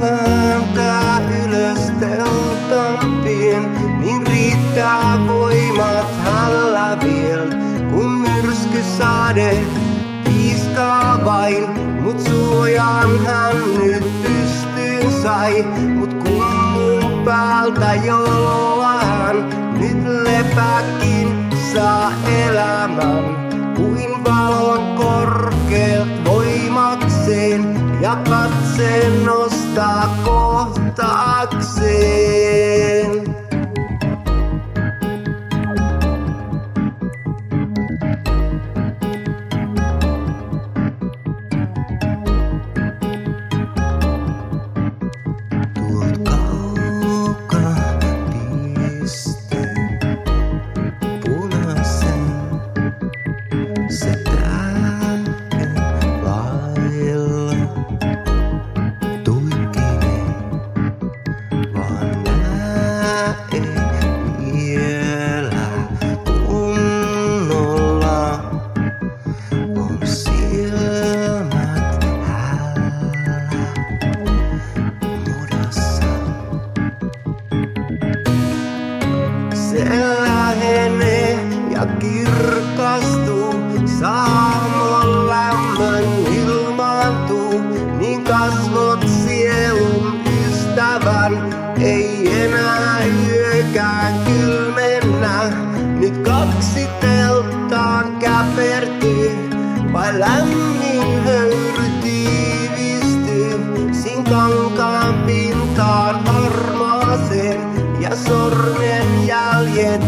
löytää ylös niin riittää voimat hällä viel, kun myrskysade piiskaa vain, mut suojaan nyt pystyyn sai, mut kummun päältä jollain, nyt lepäkin saa elämän, kuin valon korkeat voimakseen ja katseen nostaa. kirkastuu, saamon lämmön ilmaantuu, niin kasvot sielun ystävän ei enää yökään kylmennä. Nyt kaksi telttaan käpertyy, vai lämmin höyry tiivistyy, sin kankaan pintaan harmaaseen ja sormen jäljet